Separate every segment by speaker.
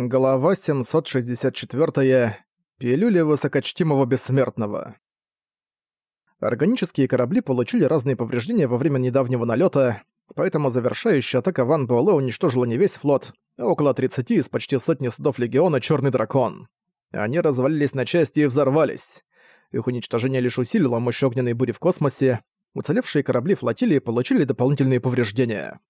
Speaker 1: Глава 764. Пилюли высокочтимого бессмертного. Органические корабли получили разные повреждения во время недавнего налета, поэтому завершающая атака Ван Буэлэ уничтожила не весь флот, а около 30 из почти сотни судов Легиона Черный Дракон. Они развалились на части и взорвались. Их уничтожение лишь усилило мощь огненной бури в космосе, уцелевшие корабли флотилии получили дополнительные повреждения.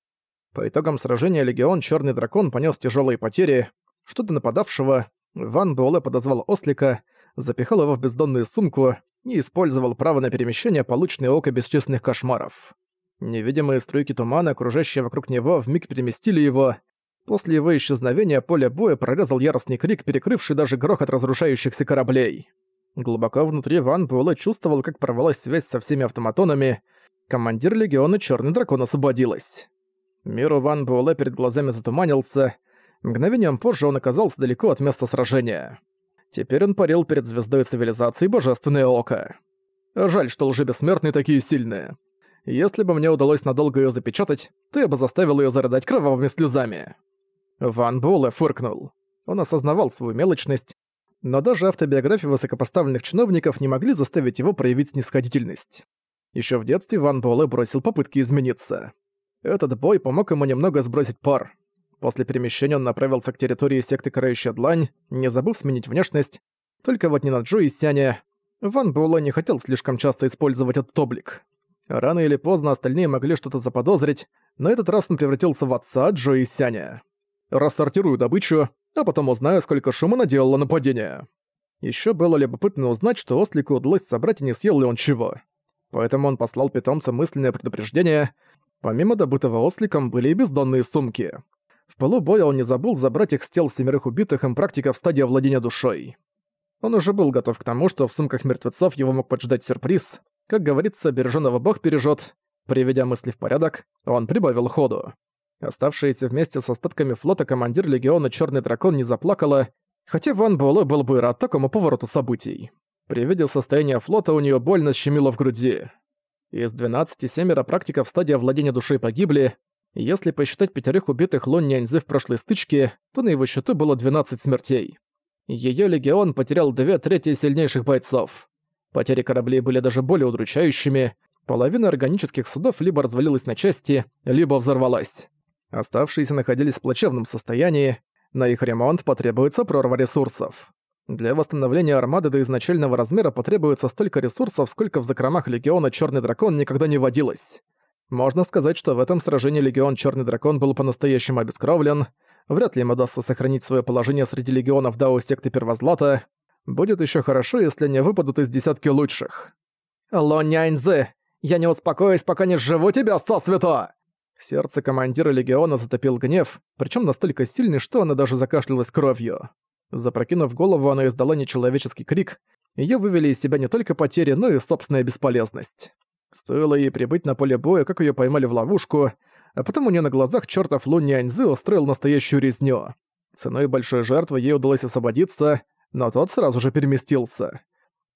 Speaker 1: По итогам сражения Легион Черный Дракон понес тяжелые потери, что-то нападавшего, Ван Буэлэ подозвал ослика, запихал его в бездонную сумку и использовал право на перемещение, полученное око бесчисленных кошмаров. Невидимые струйки тумана, окружающие вокруг него, вмиг переместили его. После его исчезновения поле боя прорезал яростный крик, перекрывший даже грохот разрушающихся кораблей. Глубоко внутри Ван Буэлэ чувствовал, как порвалась связь со всеми автоматонами. Командир Легиона Черный Дракон освободилась. Миру Ван Буэлэ перед глазами затуманился, Мгновением позже он оказался далеко от места сражения. Теперь он парил перед звездой цивилизации Божественное Око. Жаль, что лжебессмертные такие сильные. Если бы мне удалось надолго ее запечатать, то я бы заставил ее зарыдать кровавыми слезами. Ван Буэлэ фыркнул. Он осознавал свою мелочность, но даже автобиографии высокопоставленных чиновников не могли заставить его проявить снисходительность. Еще в детстве Ван Буэлэ бросил попытки измениться. Этот бой помог ему немного сбросить пар. После перемещения он направился к территории секты Карающая Длань, не забыв сменить внешность. Только вот не на Джо и Сяне. Ван Буэлэ не хотел слишком часто использовать этот облик. Рано или поздно остальные могли что-то заподозрить, но этот раз он превратился в отца Джо и Сяня. Рассортирую добычу, а потом узнаю, сколько шума наделало нападение. Еще было любопытно узнать, что Ослику удалось собрать и не съел ли он чего. Поэтому он послал питомцам мысленное предупреждение. Помимо добытого Осликом были и бездонные сумки. В полубоя он не забыл забрать их с тел семерых убитых им практиков в стадии владения душой. Он уже был готов к тому, что в сумках мертвецов его мог поджидать сюрприз. Как говорится, бережёного бог бережет. Приведя мысли в порядок, он прибавил ходу. Оставшаяся вместе с остатками флота командир легиона Черный Дракон не заплакала, хотя Ван Буэлэ был бы рад такому повороту событий. При виде состояния флота у нее больно щемило в груди. Из 12 семеро практиков в стадии владения душой погибли, если посчитать пятерых убитых Лон Няньзы в прошлой стычке, то на его счету было 12 смертей. Её легион потерял две трети сильнейших бойцов. Потери кораблей были даже более удручающими, половина органических судов либо развалилась на части, либо взорвалась. Оставшиеся находились в плачевном состоянии, на их ремонт потребуется прорва ресурсов. Для восстановления армады до изначального размера потребуется столько ресурсов, сколько в закромах легиона Чёрный Дракон никогда не водилось. Можно сказать, что в этом сражении Легион Черный Дракон был по-настоящему обескровлен. Вряд ли им удастся сохранить свое положение среди легионов Дао секты Первозлата. Будет еще хорошо, если они выпадут из десятки лучших. «Лоняньзы! Я не успокоюсь, пока не сживу тебя, сосвято!» Сердце командира легиона затопил гнев, причем настолько сильный, что она даже закашлялась кровью. Запрокинув голову, она издала нечеловеческий крик. Ее вывели из себя не только потери, но и собственная бесполезность. Стоило ей прибыть на поле боя, как ее поймали в ловушку, а потом у нее на глазах чертов Лун Няньзы устроил настоящую резню. Ценой большой жертвы ей удалось освободиться, но тот сразу же переместился.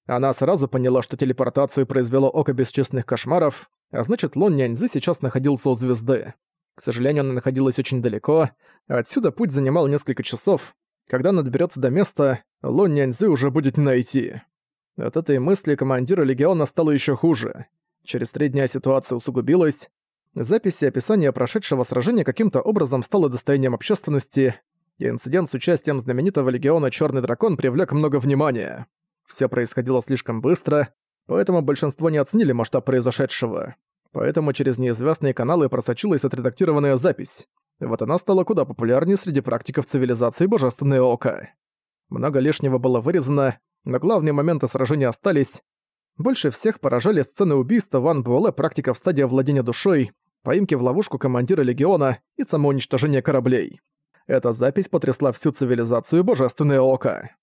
Speaker 1: Она сразу поняла, что телепортацию произвело око бесчисленных кошмаров, а значит Лун Няньзы сейчас находился у звезды. К сожалению, она находилась очень далеко, отсюда путь занимал несколько часов. Когда она доберется до места, Лун Няньзы уже будет не найти. От этой мысли командира Легиона стало еще хуже. Через три дня ситуация усугубилась. Записи описания прошедшего сражения каким-то образом стало достоянием общественности, и инцидент с участием знаменитого легиона Черный Дракон привлек много внимания. Все происходило слишком быстро, поэтому большинство не оценили масштаб произошедшего. Поэтому через неизвестные каналы просочилась отредактированная запись. Вот она стала куда популярнее среди практиков цивилизации Божественное Око. Много лишнего было вырезано, но главные моменты сражения остались, больше всех поражали сцены убийства Ван Буэлэ практика в стадии владения душой, поимки в ловушку командира легиона и самоуничтожения кораблей. Эта запись потрясла всю цивилизацию Божественное Око.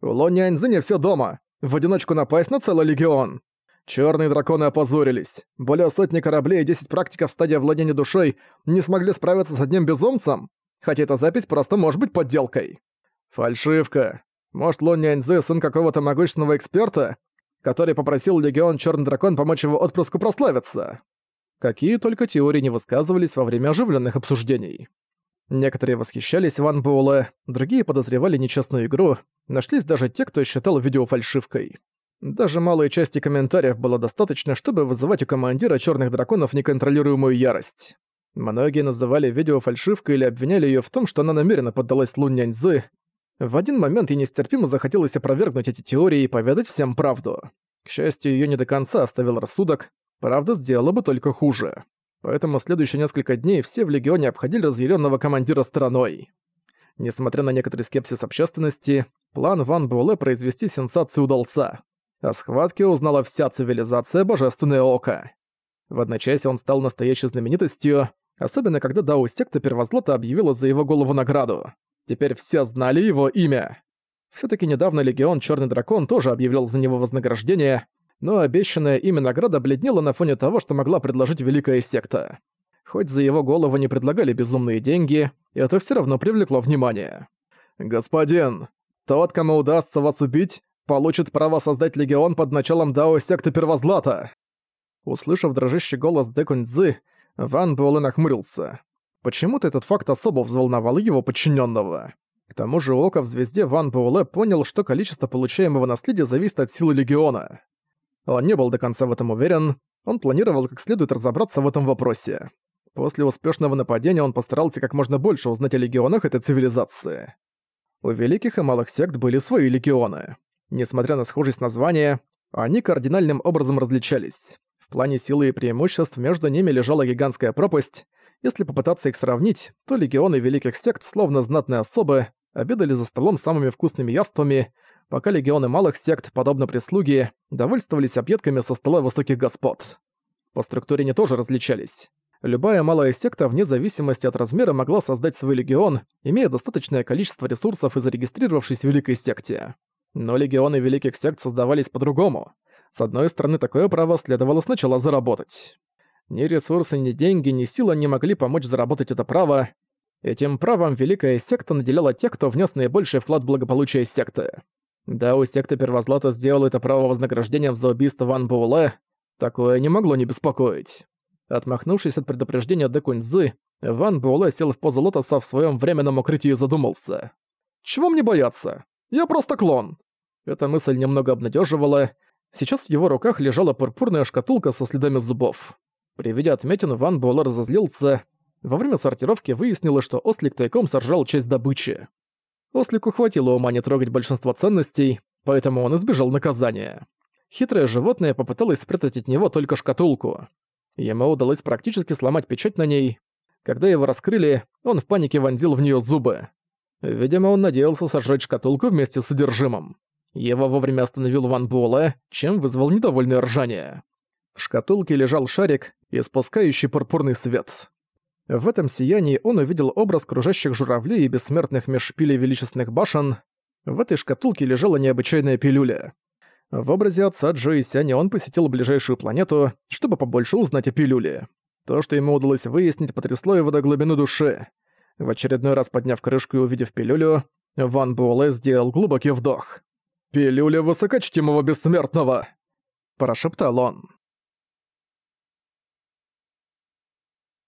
Speaker 1: У Ло Няньзы все дома. В одиночку напасть на целый легион. Черные драконы опозорились. Более сотни кораблей и 10 практиков в стадии владения душой не смогли справиться с одним безумцем, хотя эта запись просто может быть подделкой. Фальшивка. Может, Лон Няньзы сын какого-то могущественного эксперта? Который попросил Легион Черный Дракон помочь его отпрыску прославиться. Какие только теории не высказывались во время оживленных обсуждений. Некоторые восхищались Ван Буэлэ, другие подозревали нечестную игру, нашлись даже те, кто считал видео фальшивкой. Даже малой части комментариев было достаточно, чтобы вызывать у командира черных драконов неконтролируемую ярость. Многие называли видео фальшивкой или обвиняли ее в том, что она намеренно поддалась Лун Няньзы. В один момент ей нестерпимо захотелось опровергнуть эти теории и поведать всем правду. К счастью, ее не до конца оставил рассудок, правда сделала бы только хуже. Поэтому следующие несколько дней все в Легионе обходили разъяренного командира стороной. Несмотря на некоторый скепсис общественности, план Ван Буэлэ произвести сенсацию удался. О схватке узнала вся цивилизация Божественное Око. В одночасье он стал настоящей знаменитостью, особенно когда Дао секта Первозлота объявила за его голову награду. Теперь все знали его имя. все таки недавно Легион Черный Дракон тоже объявлял за него вознаграждение, но обещанная ими награда бледнела на фоне того, что могла предложить Великая Секта. Хоть за его голову не предлагали безумные деньги, это все равно привлекло внимание. «Господин, тот, кому удастся вас убить, получит право создать легион под началом Дао секты Первозлата!» Услышав дрожащий голос Декуньцзы, Ван Буэлэ нахмурился. Почему-то этот факт особо взволновал его подчиненного. К тому же Око в звезде Ван Буэлэ понял, что количество получаемого наследия зависит от силы легиона. Он не был до конца в этом уверен, он планировал как следует разобраться в этом вопросе. После успешного нападения он постарался как можно больше узнать о легионах этой цивилизации. У великих и малых сект были свои легионы. Несмотря на схожесть названия, они кардинальным образом различались. В плане силы и преимуществ между ними лежала гигантская пропасть. Если попытаться их сравнить, то легионы великих сект, словно знатные особы, обедали за столом самыми вкусными явствами, пока легионы малых сект, подобно прислуге, довольствовались объедками со стола высоких господ. По структуре они тоже различались. Любая малая секта, вне зависимости от размера, могла создать свой легион, имея достаточное количество ресурсов и зарегистрировавшись в великой секте. Но легионы великих сект создавались по-другому. С одной стороны, такое право следовало сначала заработать. Ни ресурсы, ни деньги, ни сила не могли помочь заработать это право. Этим правом великая секта наделяла тех, кто внес наибольший вклад в благополучие секты. Да, у секты Первозлата сделала это право вознаграждением за убийство Ван Буэлэ, такое не могло не беспокоить. Отмахнувшись от предупреждения Декуньзы, Ван Буэлэ сел в позу лотоса в своем временном укрытии и задумался. «Чего мне бояться? Я просто клон!» Эта мысль немного обнадеживала. Сейчас в его руках лежала пурпурная шкатулка со следами зубов. При виде отметин Ван Буэлэ разозлился. Во время сортировки выяснилось, что Ослик тайком сожрал часть добычи. Ослику хватило ума не трогать большинство ценностей, поэтому он избежал наказания. Хитрое животное попыталось спрятать от него только шкатулку. Ему удалось практически сломать печать на ней. Когда его раскрыли, он в панике вонзил в нее зубы. Видимо, он надеялся сожрать шкатулку вместе с содержимым. Его вовремя остановил Ван Буэлэ, чем вызвал недовольное ржание. В шкатулке лежал шарик, испускающий пурпурный свет. В этом сиянии он увидел образ кружащих журавлей и бессмертных межшпилей величественных башен. В этой шкатулке лежала необычайная пилюля. В образе отца Джо и Сяни он посетил ближайшую планету, чтобы побольше узнать о пилюле. То, что ему удалось выяснить, потрясло его до глубины души. В очередной раз подняв крышку и увидев пилюлю, Ван Буэлэ сделал глубокий вдох. «Пилюля высокочтимого бессмертного!» – прошептал он.